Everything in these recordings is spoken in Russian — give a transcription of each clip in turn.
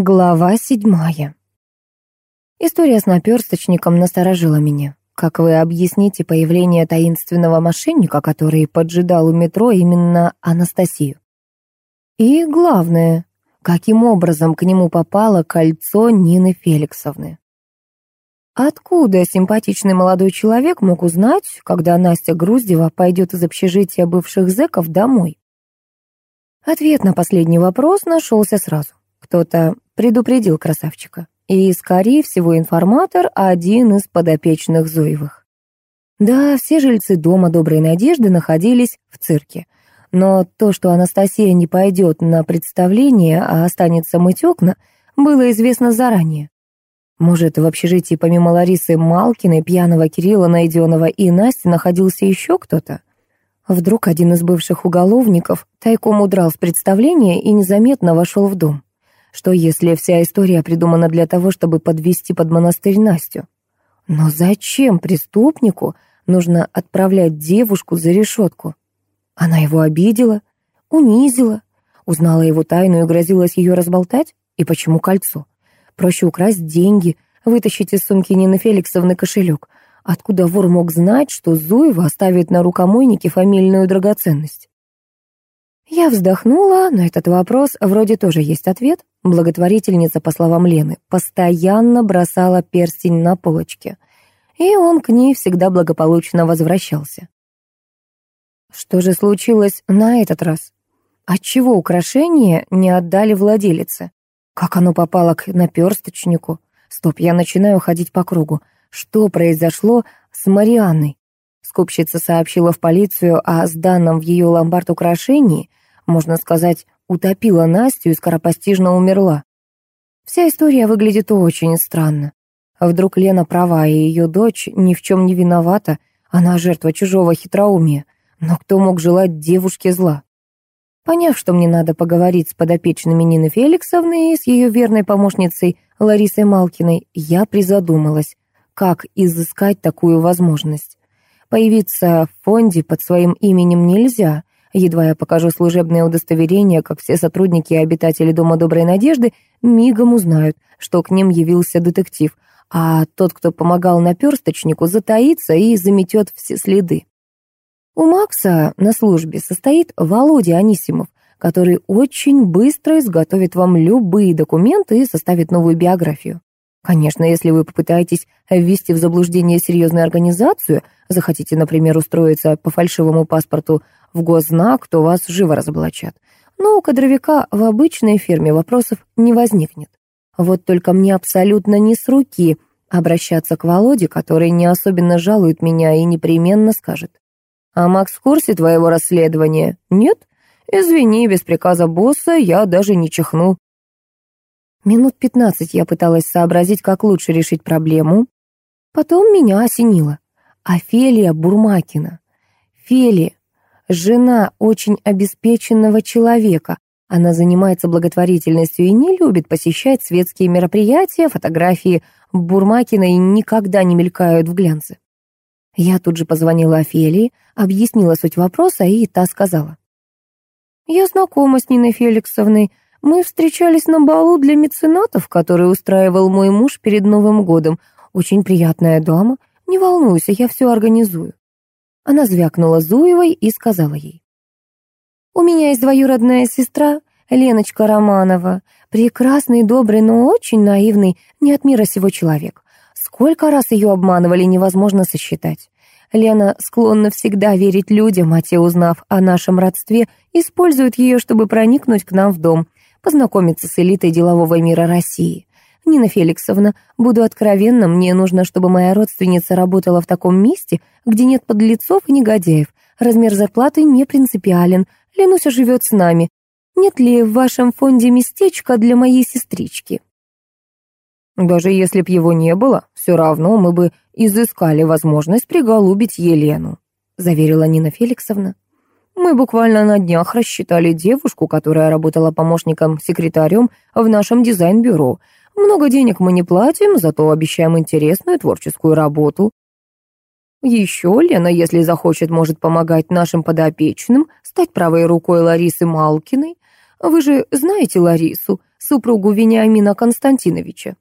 Глава седьмая. История с наперсточником насторожила меня. Как вы объясните появление таинственного мошенника, который поджидал у метро именно Анастасию? И главное, каким образом к нему попало кольцо Нины Феликсовны? Откуда симпатичный молодой человек мог узнать, когда Настя Груздева пойдет из общежития бывших зэков домой? Ответ на последний вопрос нашелся сразу. Кто-то предупредил красавчика. И, скорее всего, информатор — один из подопечных Зоевых. Да, все жильцы дома Доброй Надежды находились в цирке. Но то, что Анастасия не пойдет на представление, а останется мыть окна, было известно заранее. Может, в общежитии помимо Ларисы Малкиной, пьяного Кирилла Найденова и Насти находился еще кто-то? Вдруг один из бывших уголовников тайком удрал с представления и незаметно вошел в дом. Что если вся история придумана для того, чтобы подвести под монастырь Настю? Но зачем преступнику нужно отправлять девушку за решетку? Она его обидела, унизила, узнала его тайну и грозилась ее разболтать? И почему кольцо? Проще украсть деньги, вытащить из сумки Нины Феликсовны кошелек. Откуда вор мог знать, что Зуева оставит на рукомойнике фамильную драгоценность? Я вздохнула, на этот вопрос вроде тоже есть ответ. Благотворительница, по словам Лены, постоянно бросала перстень на полочке, и он к ней всегда благополучно возвращался. Что же случилось на этот раз? Отчего украшение не отдали владелице? Как оно попало к наперсточнику? Стоп, я начинаю ходить по кругу. Что произошло с Марианной? Скупщица сообщила в полицию о сданном в ее ломбард украшении, можно сказать, утопила Настю и скоропостижно умерла. Вся история выглядит очень странно. Вдруг Лена права, и ее дочь ни в чем не виновата, она жертва чужого хитроумия. Но кто мог желать девушке зла? Поняв, что мне надо поговорить с подопечными Нины Феликсовны и с ее верной помощницей Ларисой Малкиной, я призадумалась, как изыскать такую возможность. Появиться в фонде под своим именем нельзя, Едва я покажу служебное удостоверение, как все сотрудники и обитатели Дома Доброй Надежды мигом узнают, что к ним явился детектив, а тот, кто помогал наперсточнику, затаится и заметет все следы. У Макса на службе состоит Володя Анисимов, который очень быстро изготовит вам любые документы и составит новую биографию. Конечно, если вы попытаетесь ввести в заблуждение серьезную организацию, захотите, например, устроиться по фальшивому паспорту в госзнак, то вас живо разоблачат. Но у кадровика в обычной фирме вопросов не возникнет. Вот только мне абсолютно не с руки обращаться к Володе, который не особенно жалует меня и непременно скажет. «А Макс в курсе твоего расследования? Нет? Извини, без приказа босса я даже не чихну». Минут пятнадцать я пыталась сообразить, как лучше решить проблему. Потом меня осенило. Офелия Бурмакина. Фели, жена очень обеспеченного человека. Она занимается благотворительностью и не любит посещать светские мероприятия, фотографии Бурмакиной никогда не мелькают в глянце. Я тут же позвонила Офелии, объяснила суть вопроса, и та сказала. «Я знакома с Ниной Феликсовной. Мы встречались на балу для меценатов, который устраивал мой муж перед Новым годом. Очень приятная дама. Не волнуйся, я все организую». Она звякнула Зуевой и сказала ей. «У меня есть двоюродная сестра, Леночка Романова. Прекрасный, добрый, но очень наивный, не от мира сего человек. Сколько раз ее обманывали, невозможно сосчитать. Лена склонна всегда верить людям, а те, узнав о нашем родстве, используют ее, чтобы проникнуть к нам в дом, познакомиться с элитой делового мира России. «Нина Феликсовна, буду откровенна, мне нужно, чтобы моя родственница работала в таком месте, где нет подлецов и негодяев. Размер зарплаты не принципиален. Ленуся живет с нами. Нет ли в вашем фонде местечко для моей сестрички?» «Даже если б его не было, все равно мы бы изыскали возможность приголубить Елену», заверила Нина Феликсовна. «Мы буквально на днях рассчитали девушку, которая работала помощником-секретарем в нашем дизайн-бюро. Много денег мы не платим, зато обещаем интересную творческую работу. Еще Лена, если захочет, может помогать нашим подопечным, стать правой рукой Ларисы Малкиной. Вы же знаете Ларису, супругу Вениамина Константиновича.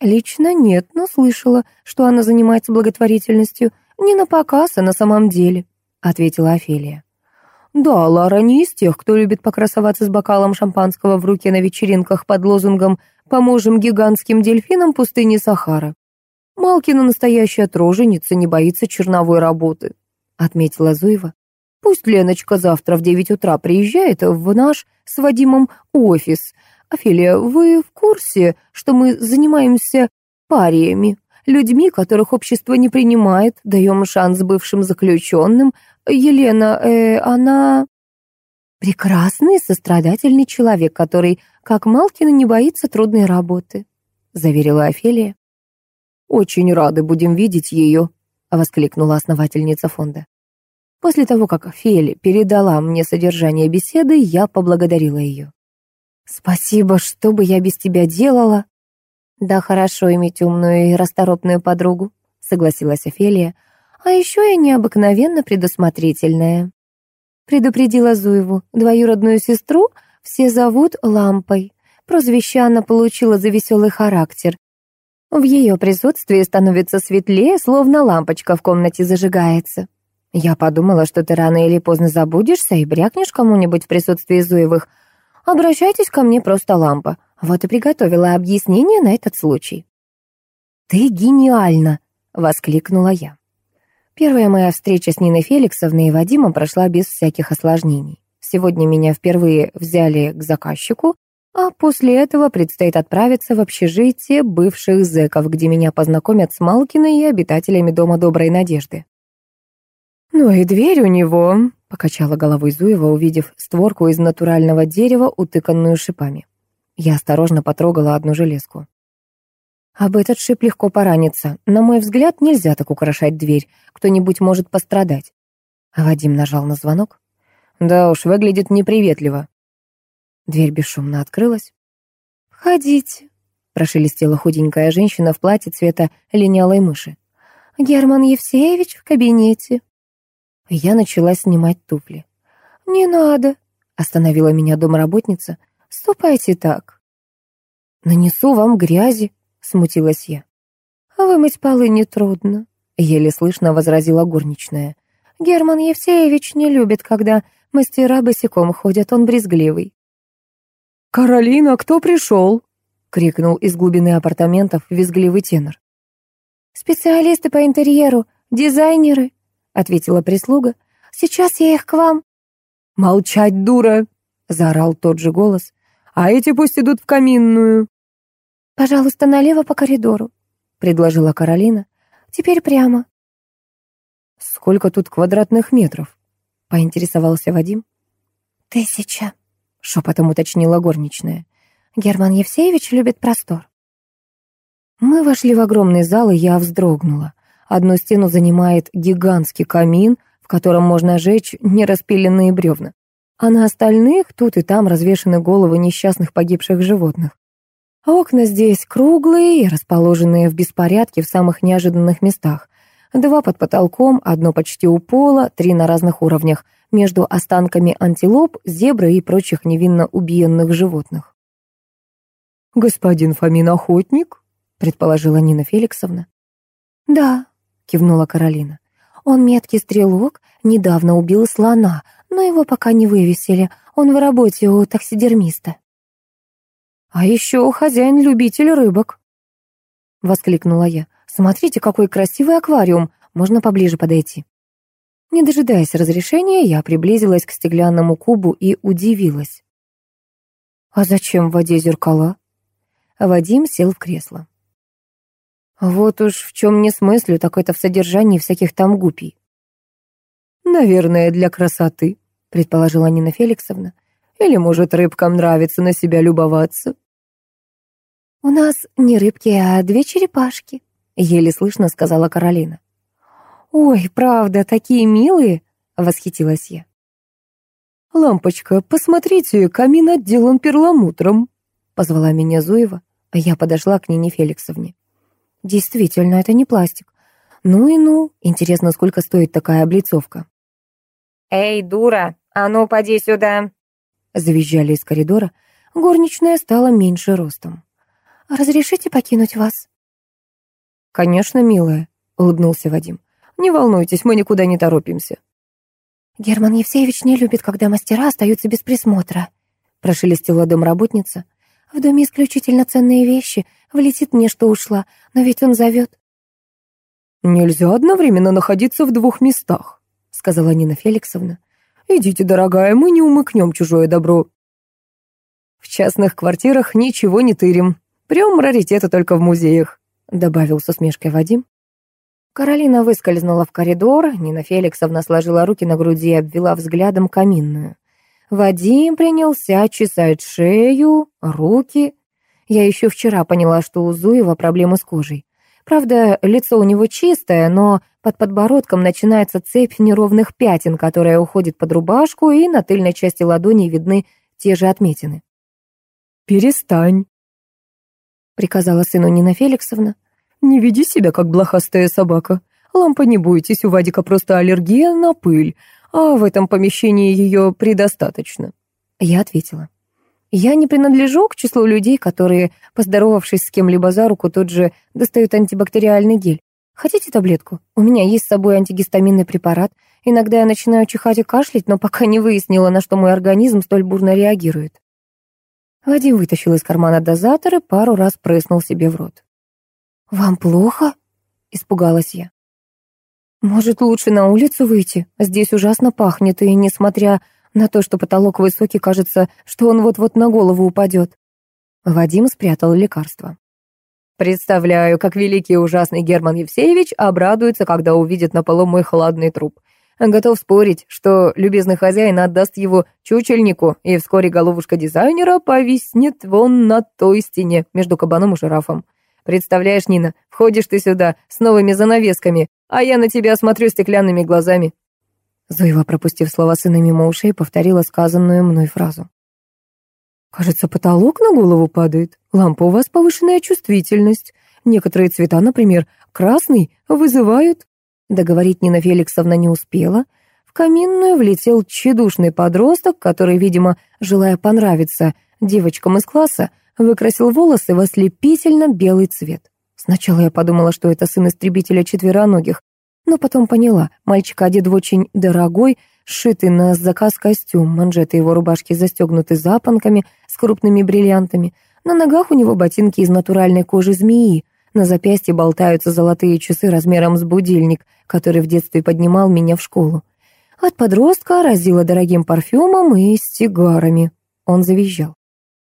Лично нет, но слышала, что она занимается благотворительностью. Не на показ, а на самом деле, ответила Офелия. Да, Лара не из тех, кто любит покрасоваться с бокалом шампанского в руке на вечеринках под лозунгом «Поможем гигантским дельфинам пустыни Сахара». Малкина настоящая труженица, не боится черновой работы, отметила Зуева. Пусть Леночка завтра в девять утра приезжает в наш с Вадимом офис. Офелия, вы в курсе, что мы занимаемся париями, людьми, которых общество не принимает, даем шанс бывшим заключенным. Елена, э, она... Прекрасный, сострадательный человек, который, как Малкина, не боится трудной работы, заверила Офелия. Очень рады будем видеть ее, воскликнула основательница фонда. После того, как Фели передала мне содержание беседы, я поблагодарила ее. «Спасибо, что бы я без тебя делала?» «Да хорошо иметь умную и расторопную подругу», — согласилась Офелия. «А еще я необыкновенно предусмотрительная». Предупредила Зуеву, двоюродную сестру все зовут Лампой. Прозвище она получила за веселый характер. В ее присутствии становится светлее, словно лампочка в комнате зажигается. Я подумала, что ты рано или поздно забудешься и брякнешь кому-нибудь в присутствии Зуевых. Обращайтесь ко мне просто лампа. Вот и приготовила объяснение на этот случай. «Ты гениальна!» — воскликнула я. Первая моя встреча с Ниной Феликсовной и Вадимом прошла без всяких осложнений. Сегодня меня впервые взяли к заказчику, а после этого предстоит отправиться в общежитие бывших зэков, где меня познакомят с Малкиной и обитателями Дома Доброй Надежды. «Ну и дверь у него», — покачала головой Зуева, увидев створку из натурального дерева, утыканную шипами. Я осторожно потрогала одну железку. Об этот шип легко пораниться. На мой взгляд, нельзя так украшать дверь. Кто-нибудь может пострадать. Вадим нажал на звонок. Да уж, выглядит неприветливо. Дверь бесшумно открылась. «Входите», — прошелестела худенькая женщина в платье цвета линялой мыши. «Герман Евсеевич в кабинете». Я начала снимать туфли. «Не надо», — остановила меня домработница. «Ступайте так». «Нанесу вам грязи», — смутилась я. «Вымыть полы нетрудно», — еле слышно возразила горничная. «Герман Евсеевич не любит, когда мастера босиком ходят, он брезгливый». «Каролина, кто пришел?» — крикнул из глубины апартаментов визгливый тенор. «Специалисты по интерьеру, дизайнеры», ответила прислуга. «Сейчас я их к вам». «Молчать, дура!» — заорал тот же голос. «А эти пусть идут в каминную». «Пожалуйста, налево по коридору», — предложила Каролина. «Теперь прямо». «Сколько тут квадратных метров?» — поинтересовался Вадим. «Тысяча», — шепотом уточнила горничная. «Герман Евсеевич любит простор». Мы вошли в огромный зал, и я вздрогнула. Одну стену занимает гигантский камин, в котором можно жечь нераспиленные бревна. А на остальных тут и там развешаны головы несчастных погибших животных. А окна здесь круглые и расположенные в беспорядке в самых неожиданных местах. Два под потолком, одно почти у пола, три на разных уровнях, между останками антилоп, зебры и прочих невинно убиенных животных. «Господин Фомин охотник?» — предположила Нина Феликсовна. «Да», кивнула Каролина. Он меткий стрелок, недавно убил слона, но его пока не вывесили. Он в работе у таксидермиста. А еще хозяин-любитель рыбок. Воскликнула я. Смотрите, какой красивый аквариум. Можно поближе подойти. Не дожидаясь разрешения, я приблизилась к стеклянному кубу и удивилась. «А зачем в воде зеркала?» Вадим сел в кресло. Вот уж в чем не смыслю, так это в содержании всяких там гупий. «Наверное, для красоты», — предположила Нина Феликсовна. «Или, может, рыбкам нравится на себя любоваться?» «У нас не рыбки, а две черепашки», — еле слышно сказала Каролина. «Ой, правда, такие милые!» — восхитилась я. «Лампочка, посмотрите, камин отделан перламутром», — позвала меня Зуева. Я подошла к Нине Феликсовне. Действительно, это не пластик. Ну и ну, интересно, сколько стоит такая облицовка. «Эй, дура, а ну поди сюда!» Завизжали из коридора. Горничная стала меньше ростом. «Разрешите покинуть вас?» «Конечно, милая», — улыбнулся Вадим. «Не волнуйтесь, мы никуда не торопимся». «Герман Евсеевич не любит, когда мастера остаются без присмотра», — прошелестела домработница. «В доме исключительно ценные вещи. Влетит мне, что ушла, но ведь он зовет». «Нельзя одновременно находиться в двух местах», — сказала Нина Феликсовна. «Идите, дорогая, мы не умыкнем чужое добро». «В частных квартирах ничего не тырим. Прием раритета только в музеях», — добавил с усмешкой Вадим. Каролина выскользнула в коридор, Нина Феликсовна сложила руки на груди и обвела взглядом каминную. Вадим принялся чесать шею, руки. Я еще вчера поняла, что у Зуева проблемы с кожей. Правда, лицо у него чистое, но под подбородком начинается цепь неровных пятен, которая уходит под рубашку, и на тыльной части ладони видны те же отметины. «Перестань», — приказала сыну Нина Феликсовна. «Не веди себя, как блохастая собака. Лампа, не бойтесь, у Вадика просто аллергия на пыль, а в этом помещении ее предостаточно». Я ответила. Я не принадлежу к числу людей, которые, поздоровавшись с кем-либо за руку, тут же достают антибактериальный гель. Хотите таблетку? У меня есть с собой антигистаминный препарат. Иногда я начинаю чихать и кашлять, но пока не выяснила, на что мой организм столь бурно реагирует. Вадим вытащил из кармана дозатор и пару раз прыснул себе в рот. «Вам плохо?» — испугалась я. «Может, лучше на улицу выйти? Здесь ужасно пахнет, и, несмотря на то, что потолок высокий, кажется, что он вот-вот на голову упадет. Вадим спрятал лекарство. Представляю, как великий и ужасный Герман Евсеевич обрадуется, когда увидит на полу мой холодный труп. Готов спорить, что любезный хозяин отдаст его чучельнику, и вскоре головушка дизайнера повиснет вон на той стене между кабаном и жирафом. Представляешь, Нина, входишь ты сюда с новыми занавесками, а я на тебя смотрю стеклянными глазами. Зоева, пропустив слова сына мимо ушей, повторила сказанную мной фразу. «Кажется, потолок на голову падает. Лампа у вас повышенная чувствительность. Некоторые цвета, например, красный, вызывают...» Договорить Нина Феликсовна не успела. В каминную влетел тщедушный подросток, который, видимо, желая понравиться девочкам из класса, выкрасил волосы в ослепительно белый цвет. Сначала я подумала, что это сын истребителя четвероногих, но потом поняла, мальчик одет в очень дорогой, сшитый на заказ костюм, манжеты его рубашки застегнуты запонками с крупными бриллиантами, на ногах у него ботинки из натуральной кожи змеи, на запястье болтаются золотые часы размером с будильник, который в детстве поднимал меня в школу. От подростка разило дорогим парфюмом и сигарами. Он завизжал.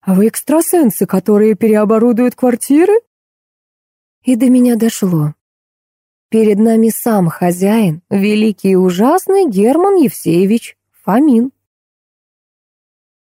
«А вы экстрасенсы, которые переоборудуют квартиры?» И до меня дошло. Перед нами сам хозяин, великий и ужасный Герман Евсеевич Фомин.